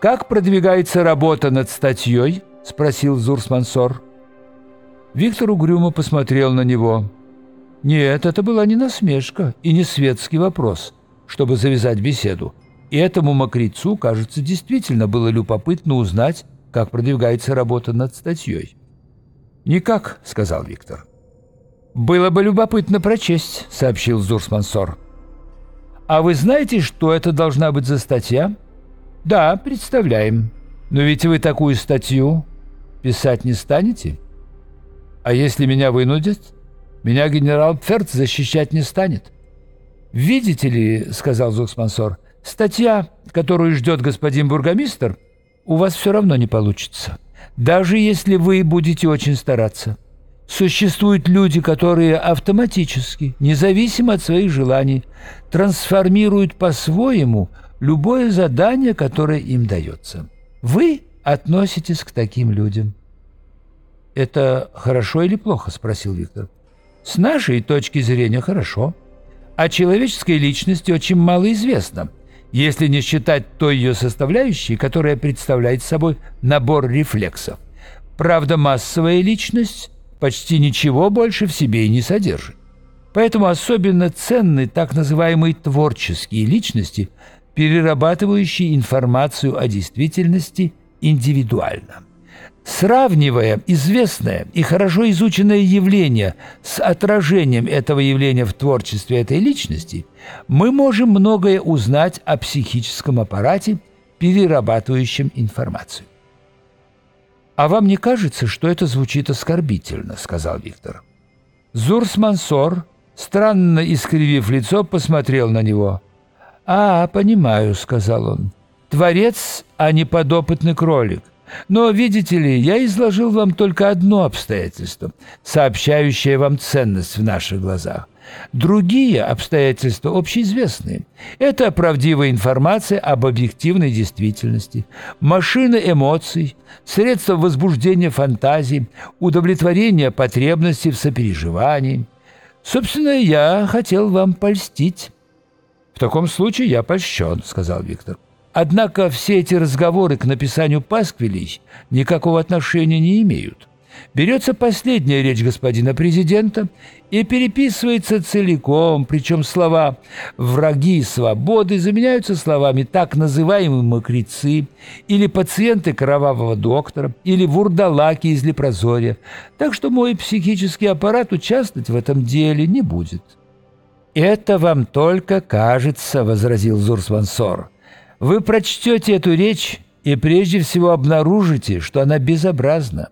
«Как продвигается работа над статьей?» — спросил Зурсмансор. Виктор угрюмо посмотрел на него. Нет, это была не насмешка и не светский вопрос, чтобы завязать беседу. И этому мокрецу, кажется, действительно было любопытно узнать, как продвигается работа над статьей. «Никак», — сказал Виктор. «Было бы любопытно прочесть», — сообщил Зурсмансор. «А вы знаете, что это должна быть за статья?» «Да, представляем. Но ведь вы такую статью писать не станете?» «А если меня вынудят?» Меня генерал Пферц защищать не станет. «Видите ли, — сказал Зуксмансор, — статья, которую ждет господин бургомистр, у вас все равно не получится, даже если вы будете очень стараться. Существуют люди, которые автоматически, независимо от своих желаний, трансформируют по-своему любое задание, которое им дается. Вы относитесь к таким людям». «Это хорошо или плохо?» – спросил Виктор. С нашей точки зрения хорошо. О человеческой личности очень мало известно, если не считать той ее составляющей, которая представляет собой набор рефлексов. Правда, массовая личность почти ничего больше в себе и не содержит. Поэтому особенно ценны так называемые творческие личности, перерабатывающие информацию о действительности индивидуально. Сравнивая известное и хорошо изученное явление с отражением этого явления в творчестве этой личности, мы можем многое узнать о психическом аппарате, перерабатывающем информацию. «А вам не кажется, что это звучит оскорбительно?» — сказал Виктор. Зурс Мансор, странно искривив лицо, посмотрел на него. «А, понимаю», — сказал он. «Творец, а не подопытный кролик. Но, видите ли, я изложил вам только одно обстоятельство, сообщающее вам ценность в наших глазах. Другие обстоятельства общеизвестные. Это правдивая информация об объективной действительности, машина эмоций, средства возбуждения фантазии, удовлетворения потребностей в сопереживании. Собственно, я хотел вам польстить. «В таком случае я польщен», — сказал Виктор. Однако все эти разговоры к написанию пасквилей никакого отношения не имеют. Берется последняя речь господина президента и переписывается целиком, причем слова «враги свободы» заменяются словами «так называемые мокрецы» или «пациенты кровавого доктора» или «вурдалаки из лепрозория», так что мой психический аппарат участвовать в этом деле не будет. «Это вам только кажется», — возразил Зурсвансор. Вы прочтете эту речь и прежде всего обнаружите, что она безобразна.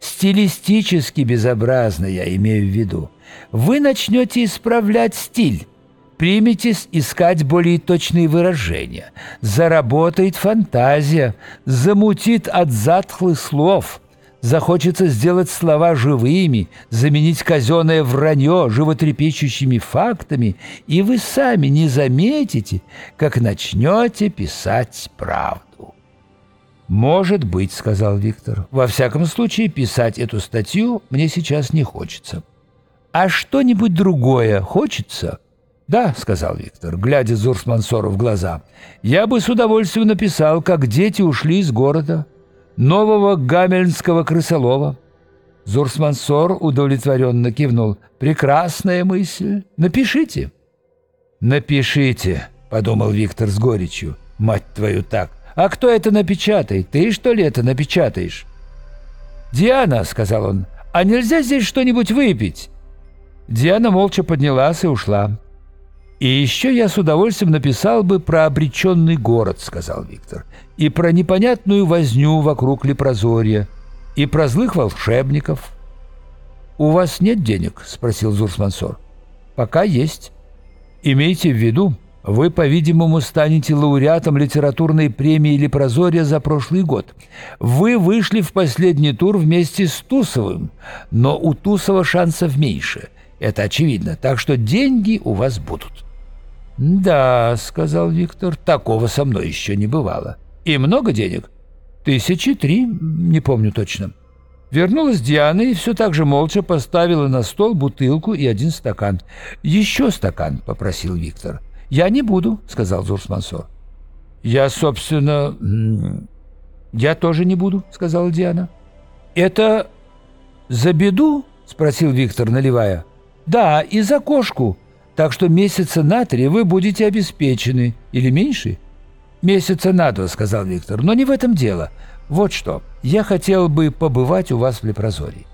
Стилистически безобразна, я имею в виду. Вы начнете исправлять стиль, приметесь искать более точные выражения. Заработает фантазия, замутит от затхлых слов – Захочется сделать слова живыми, заменить казенное вранье животрепещущими фактами, и вы сами не заметите, как начнете писать правду. «Может быть», — сказал Виктор. «Во всяком случае, писать эту статью мне сейчас не хочется». «А что-нибудь другое хочется?» «Да», — сказал Виктор, глядя Зурсмансору в глаза. «Я бы с удовольствием написал, как дети ушли из города» нового гамельнского крысолова. Зурсмансор удовлетворенно кивнул. «Прекрасная мысль. Напишите». «Напишите», — подумал Виктор с горечью. «Мать твою так! А кто это напечатает? Ты, что ли, это напечатаешь?» «Диана», — сказал он, — «а нельзя здесь что-нибудь выпить?» Диана молча поднялась и ушла. «И еще я с удовольствием написал бы про обреченный город», — сказал Виктор, «и про непонятную возню вокруг Лепрозорья, и про злых волшебников». «У вас нет денег?» — спросил Зурсмансор. «Пока есть. Имейте в виду, вы, по-видимому, станете лауреатом литературной премии Лепрозорья за прошлый год. Вы вышли в последний тур вместе с Тусовым, но у Тусова шансов меньше. Это очевидно, так что деньги у вас будут». «Да», — сказал Виктор, — «такого со мной еще не бывало». «И много денег?» «Тысячи три, не помню точно». Вернулась Диана и все так же молча поставила на стол бутылку и один стакан. «Еще стакан», — попросил Виктор. «Я не буду», — сказал Зурсмансор. «Я, собственно, я тоже не буду», — сказала Диана. «Это за беду?» — спросил Виктор, наливая. «Да, и за кошку. Так что месяца на три вы будете обеспечены. Или меньше?» «Месяца на два», — сказал Виктор. «Но не в этом дело. Вот что. Я хотел бы побывать у вас в Лепрозории».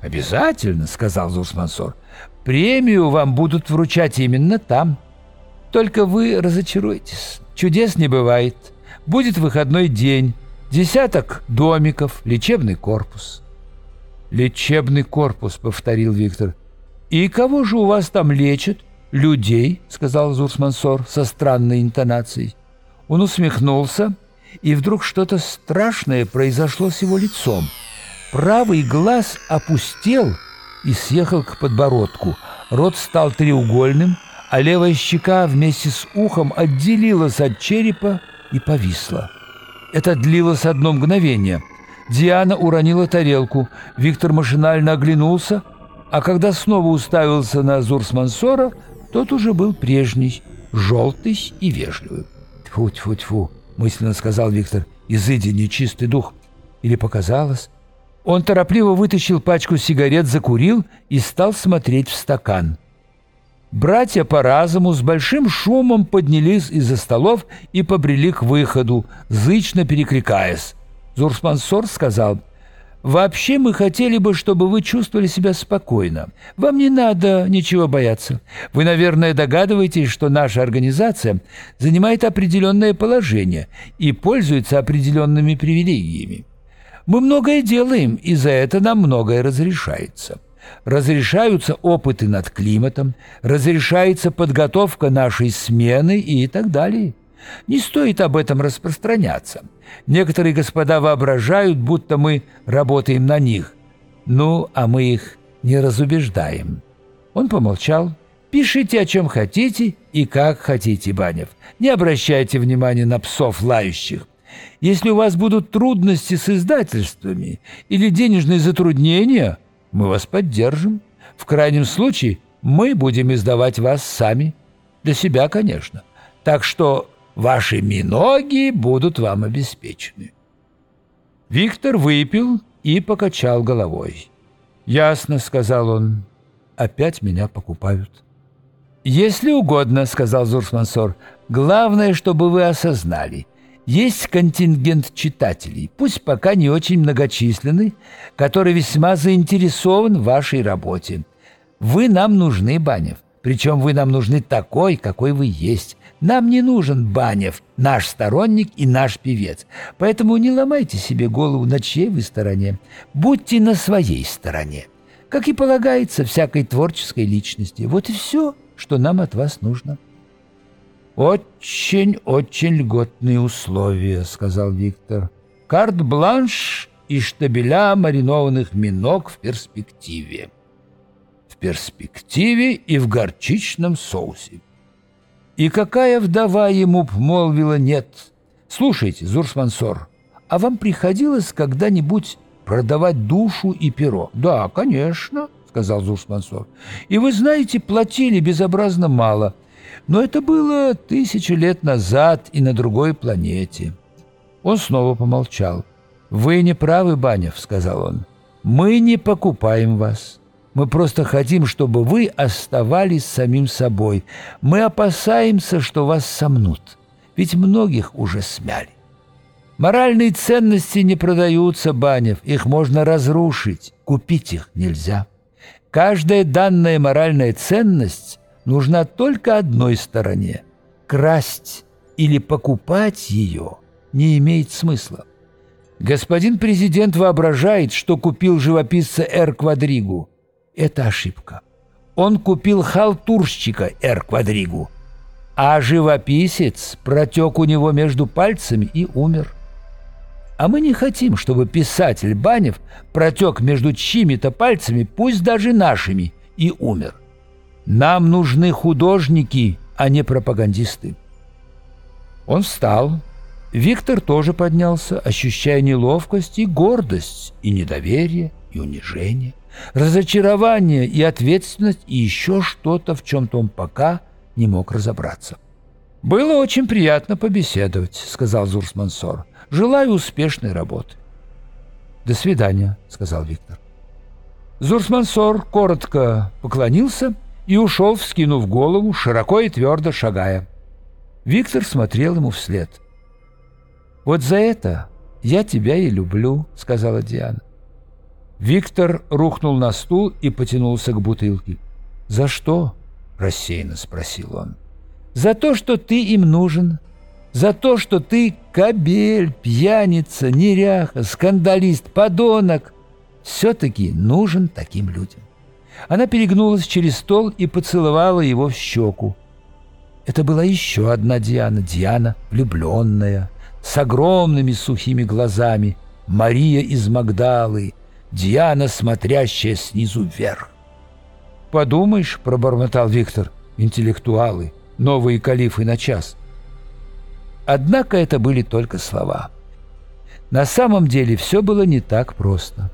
«Обязательно», — сказал Зурсмансор. «Премию вам будут вручать именно там. Только вы разочаруетесь. Чудес не бывает. Будет выходной день, десяток домиков, лечебный корпус». «Лечебный корпус», — повторил Виктор. «И кого же у вас там лечат?» «Людей», — сказал Зурсмансор со странной интонацией. Он усмехнулся, и вдруг что-то страшное произошло с его лицом. Правый глаз опустел и съехал к подбородку. Рот стал треугольным, а левая щека вместе с ухом отделилась от черепа и повисла. Это длилось одно мгновение. Диана уронила тарелку, Виктор машинально оглянулся, а когда снова уставился на Зурсмансора, тот уже был прежний, желтый и вежливый. «Тьфу-тьфу-тьфу», — мысленно сказал Виктор, — «изыди нечистый дух». Или показалось? Он торопливо вытащил пачку сигарет, закурил и стал смотреть в стакан. Братья по разуму с большим шумом поднялись из-за столов и побрели к выходу, зычно перекликаясь. Зурсмансор сказал — Вообще мы хотели бы, чтобы вы чувствовали себя спокойно. Вам не надо ничего бояться. Вы, наверное, догадываетесь, что наша организация занимает определенное положение и пользуется определенными привилегиями. Мы многое делаем, и за это нам многое разрешается. Разрешаются опыты над климатом, разрешается подготовка нашей смены и так далее. Не стоит об этом распространяться. Некоторые господа воображают, будто мы работаем на них. Ну, а мы их не разубеждаем. Он помолчал. «Пишите, о чем хотите и как хотите, Банев. Не обращайте внимания на псов лающих. Если у вас будут трудности с издательствами или денежные затруднения, мы вас поддержим. В крайнем случае мы будем издавать вас сами. Для себя, конечно. Так что Ваши миноги будут вам обеспечены». Виктор выпил и покачал головой. «Ясно», — сказал он, — «опять меня покупают». «Если угодно», — сказал Зурсмансор, — «главное, чтобы вы осознали. Есть контингент читателей, пусть пока не очень многочисленный, который весьма заинтересован в вашей работе. Вы нам нужны, Банев. Причем вы нам нужны такой, какой вы есть. Нам не нужен Банев, наш сторонник и наш певец. Поэтому не ломайте себе голову, на чьей вы стороне. Будьте на своей стороне. Как и полагается всякой творческой личности. Вот и все, что нам от вас нужно. «Очень-очень льготные условия», — сказал Виктор. «Карт-бланш и штабеля маринованных миног в перспективе» перспективе и в горчичном соусе. И какая вдова ему молвила «нет». Слушайте, Зурсмансор, а вам приходилось когда-нибудь продавать душу и перо? Да, конечно, сказал Зурсмансор. И вы знаете, платили безобразно мало. Но это было тысячу лет назад и на другой планете. Он снова помолчал. «Вы не правы, Банев», — сказал он. «Мы не покупаем вас. Мы просто хотим, чтобы вы оставались самим собой. Мы опасаемся, что вас сомнут. Ведь многих уже смяли. Моральные ценности не продаются, Банев. Их можно разрушить. Купить их нельзя. Каждая данная моральная ценность нужна только одной стороне. Красть или покупать ее не имеет смысла. Господин президент воображает, что купил живописца Эр Квадригу. Это ошибка. Он купил халтурщика Эр Квадригу, а живописец протек у него между пальцами и умер. А мы не хотим, чтобы писатель Банев протек между чьими-то пальцами, пусть даже нашими, и умер. Нам нужны художники, а не пропагандисты. Он встал. Виктор тоже поднялся, ощущая неловкость и гордость, и недоверие, и унижение разочарование и ответственность и еще что-то, в чем-то он пока не мог разобраться. «Было очень приятно побеседовать», — сказал Зурсмансор. «Желаю успешной работы». «До свидания», — сказал Виктор. Зурсмансор коротко поклонился и ушел, вскинув голову, широко и твердо шагая. Виктор смотрел ему вслед. «Вот за это я тебя и люблю», — сказала Диана. Виктор рухнул на стул и потянулся к бутылке. «За что?» — рассеянно спросил он. «За то, что ты им нужен. За то, что ты кобель, пьяница, неряха, скандалист, подонок. Все-таки нужен таким людям». Она перегнулась через стол и поцеловала его в щеку. Это была еще одна Диана, Диана влюбленная, с огромными сухими глазами, Мария из Магдалы, Диана, смотрящая снизу вверх. «Подумаешь», — пробормотал Виктор, — «интеллектуалы, новые калифы на час». Однако это были только слова. На самом деле все было не так просто.